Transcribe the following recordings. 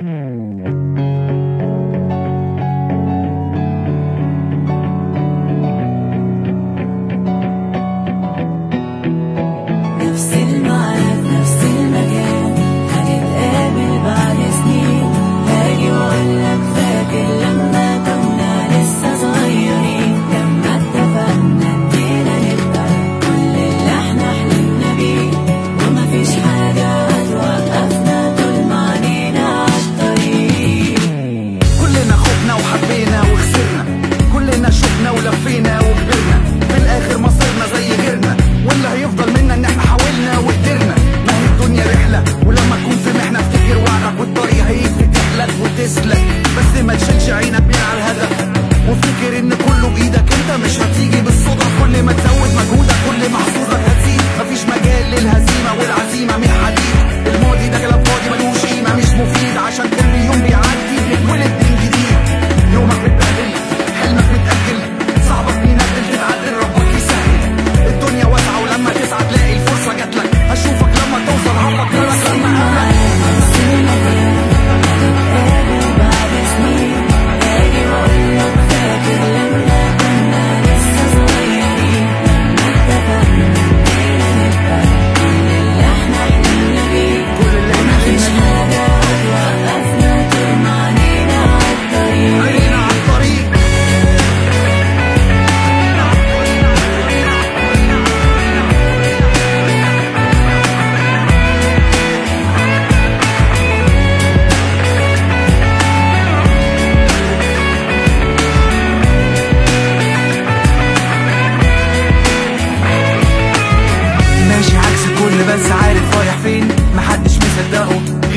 Mm.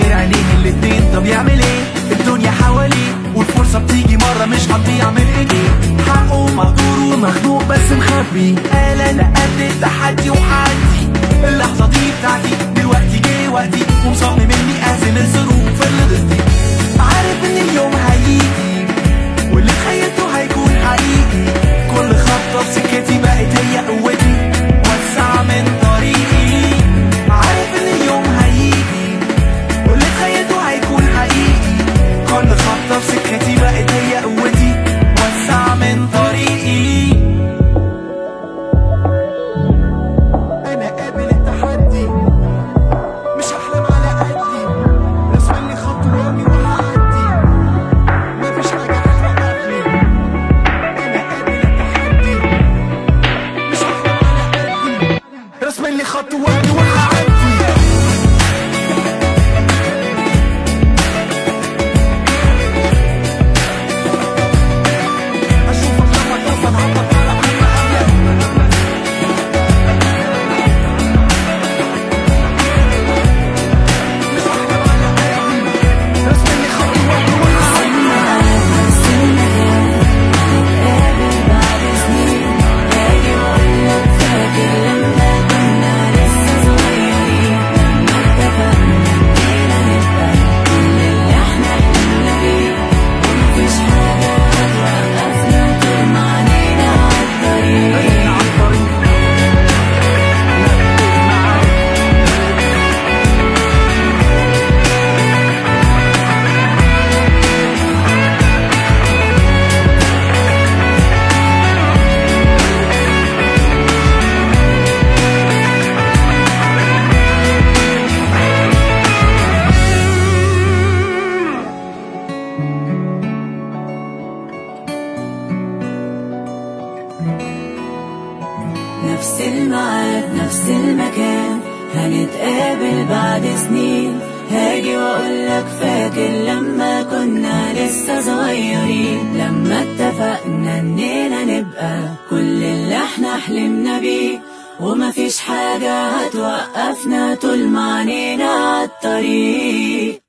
غير عينيه الاتنين. طب يعمل إيه؟ الدنيا حواليه والفرصة بتيجي مرة مش هتضيع من ايديه حقه مقدور ومخنوق بس مخبي. قال أنا قد التحدي وحدي. اللحظة دي بتاعتي دلوقتي جه وقتي. ومصمم إني اهزم الظروف اللي ضدي. نفس الميعاد نفس المكان. هنتقابل بعد سنين. هاجي واقولك فاكر لما كنا لسه صغيرين. لما اتفقنا إننا نبقى كل اللي إحنا حلمنا بيه. ومفيش حاجة هتوقفنا طول ما عينينا الطريق.